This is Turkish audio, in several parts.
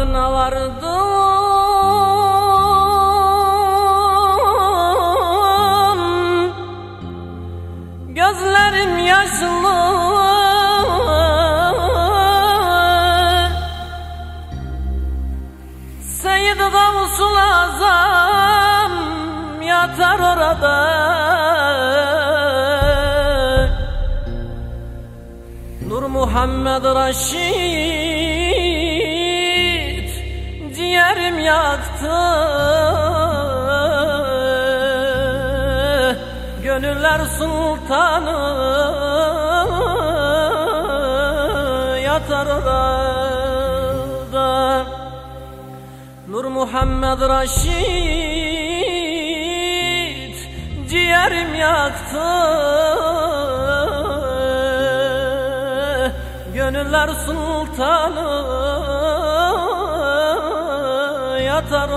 Muradına vardım Gözlerim yaşlı. Seyyid Gavsul Azam yatar orada. Nur Muhammed Raşid ciğerim yaktı Gönüller sultanı yatar orada. Nur Muhammed Raşid ciğerim yaktı. Gönüller sultanı yatar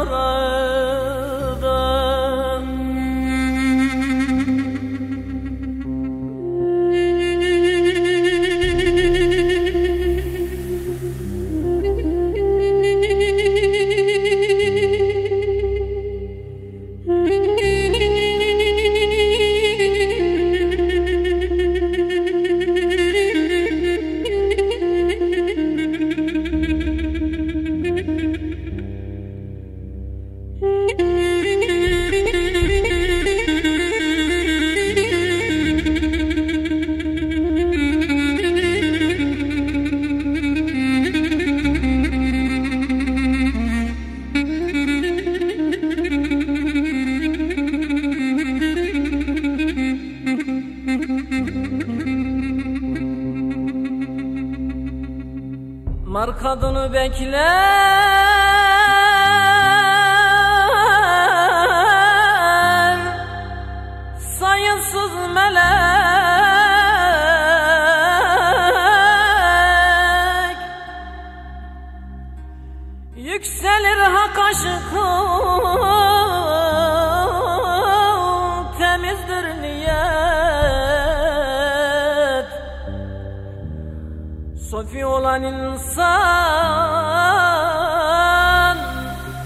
orada Markadını bekler. Sayısız melek. Yükselir hak aşkı Sofi olan insan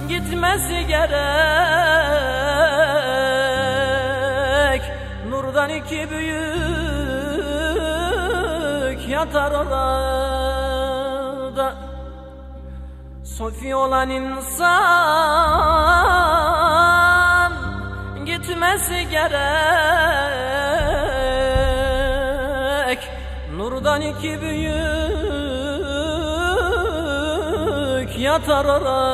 gitmesi gerek. Nurdan iki büyük yatar orada. Sofi olan insan gitmesi gerek. Nurdan iki büyük yatar orada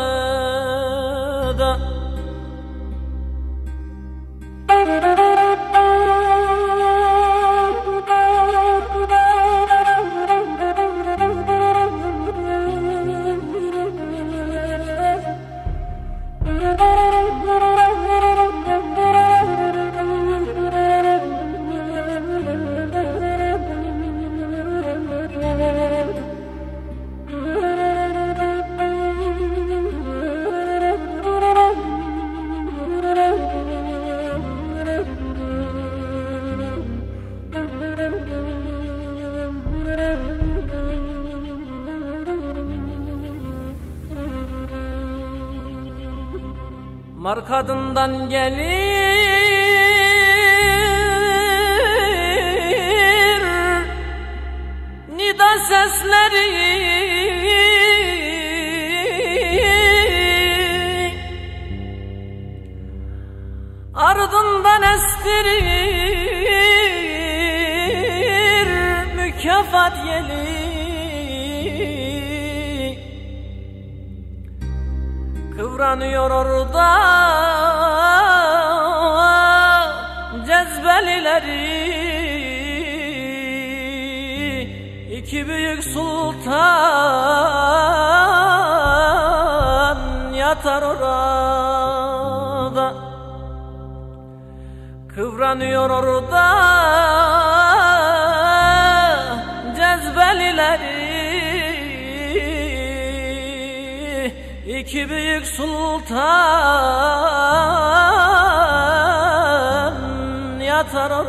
Markadından gelir Nida sesleri. Ardından estirir Mükafat yeli Kıvranıyor orada cezbelileri iki büyük sultan yatar orada. Kıvranıyor orada cezbelileri. İki büyük sultan ترى